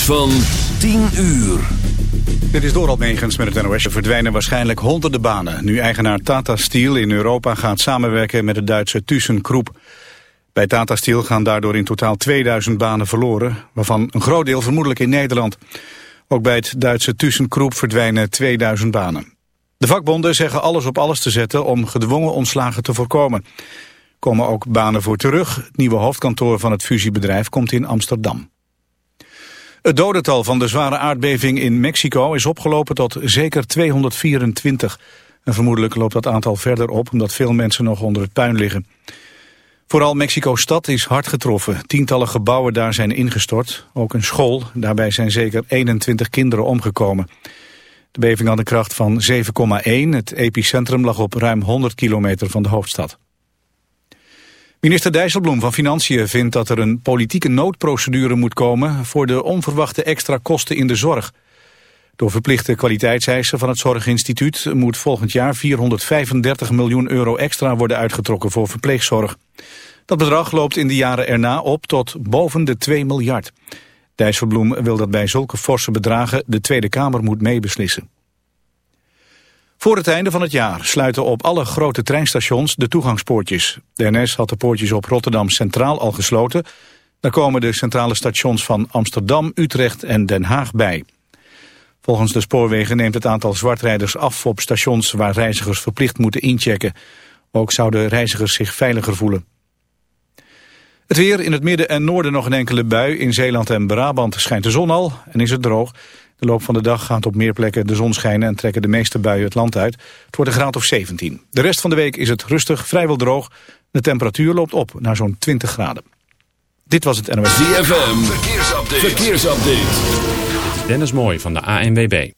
van 10 uur. Dit is Doral Megens met het NOS. Er verdwijnen waarschijnlijk honderden banen. Nu eigenaar Tata Steel in Europa gaat samenwerken met de Duitse ThyssenKrupp. Bij Tata Steel gaan daardoor in totaal 2000 banen verloren, waarvan een groot deel vermoedelijk in Nederland. Ook bij het Duitse ThyssenKrupp verdwijnen 2000 banen. De vakbonden zeggen alles op alles te zetten om gedwongen ontslagen te voorkomen. Komen ook banen voor terug. Het nieuwe hoofdkantoor van het fusiebedrijf komt in Amsterdam. Het dodental van de zware aardbeving in Mexico is opgelopen tot zeker 224. En vermoedelijk loopt dat aantal verder op omdat veel mensen nog onder het puin liggen. Vooral Mexico-stad is hard getroffen. Tientallen gebouwen daar zijn ingestort. Ook een school. Daarbij zijn zeker 21 kinderen omgekomen. De beving had een kracht van 7,1. Het epicentrum lag op ruim 100 kilometer van de hoofdstad. Minister Dijsselbloem van Financiën vindt dat er een politieke noodprocedure moet komen voor de onverwachte extra kosten in de zorg. Door verplichte kwaliteitseisen van het Zorginstituut moet volgend jaar 435 miljoen euro extra worden uitgetrokken voor verpleegzorg. Dat bedrag loopt in de jaren erna op tot boven de 2 miljard. Dijsselbloem wil dat bij zulke forse bedragen de Tweede Kamer moet meebeslissen. Voor het einde van het jaar sluiten op alle grote treinstations de toegangspoortjes. De NS had de poortjes op Rotterdam Centraal al gesloten. Daar komen de centrale stations van Amsterdam, Utrecht en Den Haag bij. Volgens de spoorwegen neemt het aantal zwartrijders af op stations waar reizigers verplicht moeten inchecken. Ook zouden reizigers zich veiliger voelen. Het weer in het midden en noorden nog een enkele bui. In Zeeland en Brabant schijnt de zon al en is het droog. De loop van de dag gaat op meer plekken de zon schijnen en trekken de meeste buien het land uit. Het wordt een graad of 17. De rest van de week is het rustig, vrijwel droog. De temperatuur loopt op naar zo'n 20 graden. Dit was het NOS. ZFM, verkeersupdate. verkeersupdate. Dennis Mooi van de ANWB.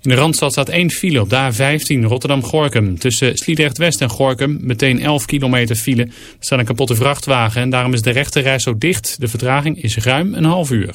In de Randstad staat één file op de A15 Rotterdam-Gorkum. Tussen Sliedrecht-West en Gorkum meteen 11 kilometer file. Er staat een kapotte vrachtwagen en daarom is de rechte reis zo dicht. De vertraging is ruim een half uur.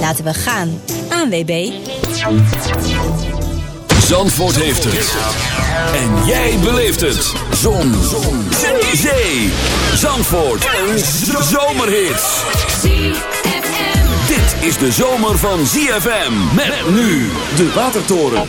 Laten we gaan. ANWB. Zandvoort heeft het. En jij beleeft het. Zon. Zon. Zee. Zandvoort. Een zomerhit. Dit is de zomer van ZFM. Met nu de Watertoren.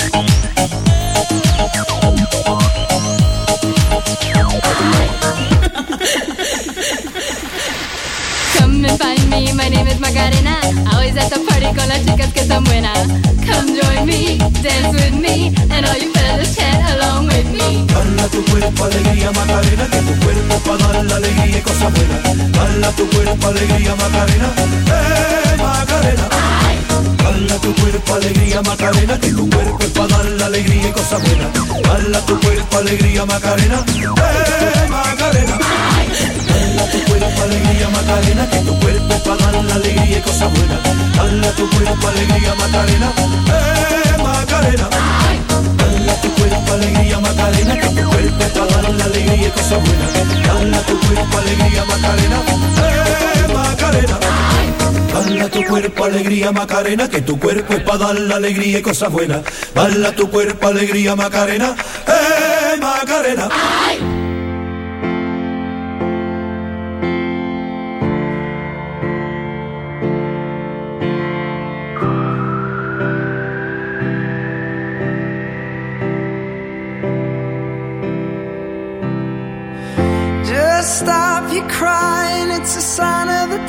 And my name is Macarena. Always at the party con las chicas que están buenas. Come join me, dance with me, and all you fellas chat along with me. Hala tu cuerpo, alegría, Macarena, que tu cuerpo para dar la alegría y cosas buenas. Hala tu cuerpo, alegría, Macarena, eh, Macarena. Hala tu cuerpo, alegría, Macarena, que tu cuerpo es para dar la alegría y cosas buenas. Hala tu cuerpo, alegría, Macarena, eh, Macarena. Hala tu cuerpo, alegría, Macarena, que tu cuerpo para dar la alegría y cosas buenas. Hala tu cuerpo, alegría, Macarena, eh, Macarena. Hala tu cuerpo, alegría, Macarena, que tu cuerpo es para dar la alegría y cosas buenas. Hala tu cuerpo, alegría, Macarena, eh, Macarena. Hala tu cuerpo, alegría, Macarena, que tu cuerpo es para dar la alegría y cosas buenas. Hala tu cuerpo, alegría, Macarena, eh, Macarena. Just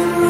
can run.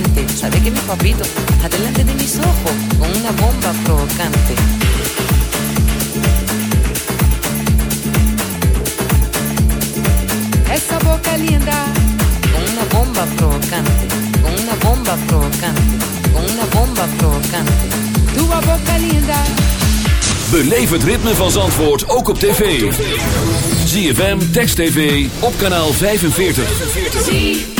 caliente. Sabe que mi papito, adelante de mis ojos, con una bomba provocante. Esa boca linda, con una bomba provocante, con una bomba provocante, con una bomba provocante. Tu boca linda. Beleef het ritme van Zandvoort ook op tv. ZFM, Text TV, op kanaal 45. 45.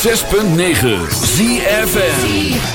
106.9 ZFN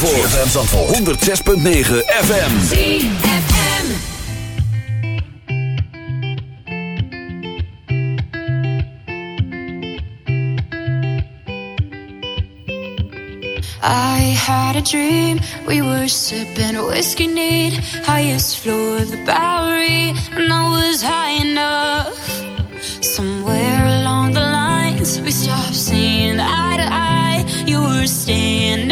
Zandvoort. ZFM Zandvoort. 106.9 FM. ZFM. I had a dream. We were sipping whiskey neat. Highest floor of the Bowery. And I was high enough. Somewhere along the lines. We stopped seeing eye to eye. You were staying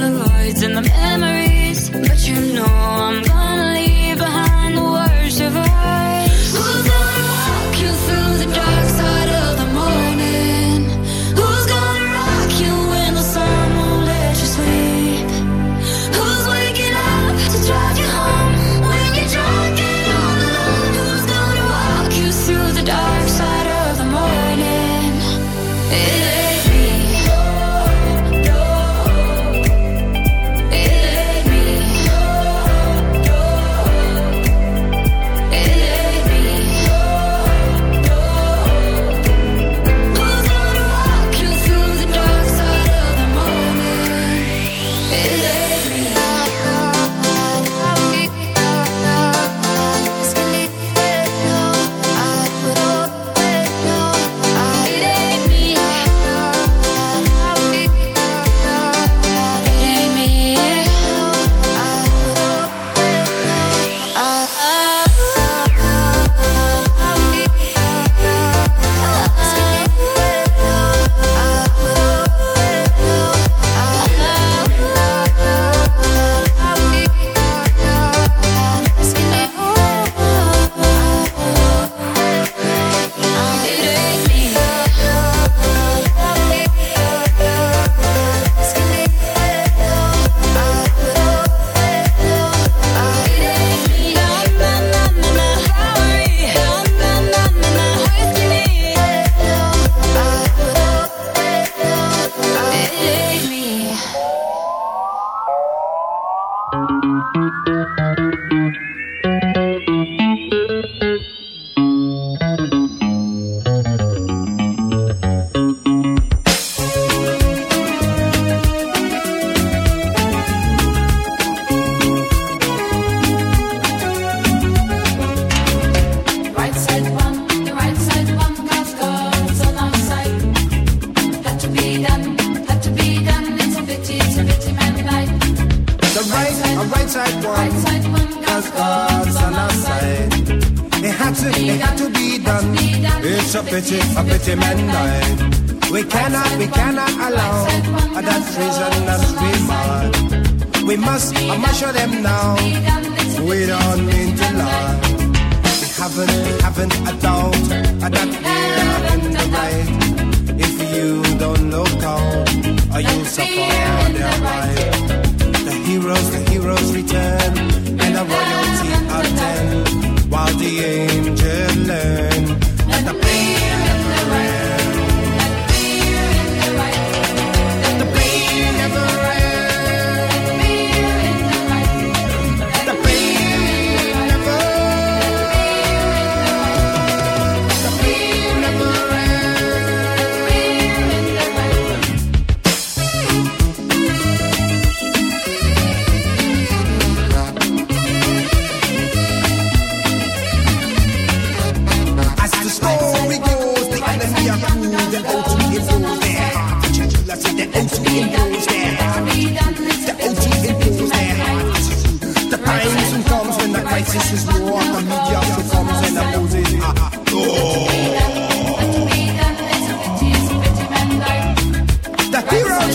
Polaroids and the memories, but you know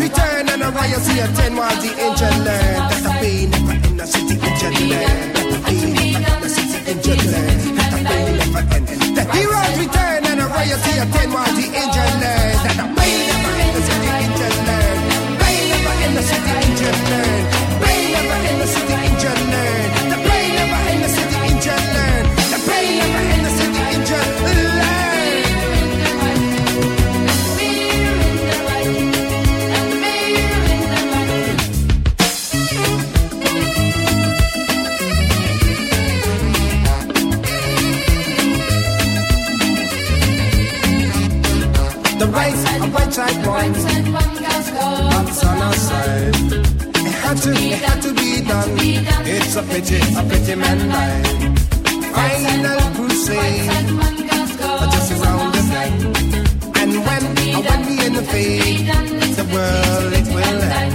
return and the riot see a ten while the engine learn. That the pain never in the city engine learn. That never in the city engine learn. That the never end. The heroes return and a riot see a ten while the engine learn. That a pity, a pity man life. Final crusade, just around the side. And when, when we in the fade, the world it will end.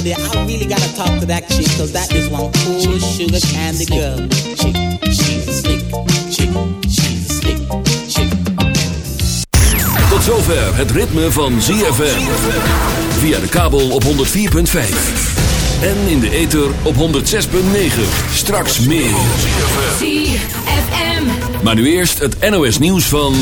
Over there? I really gotta talk to that chick, cause that is one cool sugar candy girl. Chick, she's a slick, chick, she's a slick, chick. Tot zover het ritme van ZFM. Via de kabel op 104.5. En in de ether op 106.9. Straks meer. ZFM. Maar nu eerst het NOS nieuws van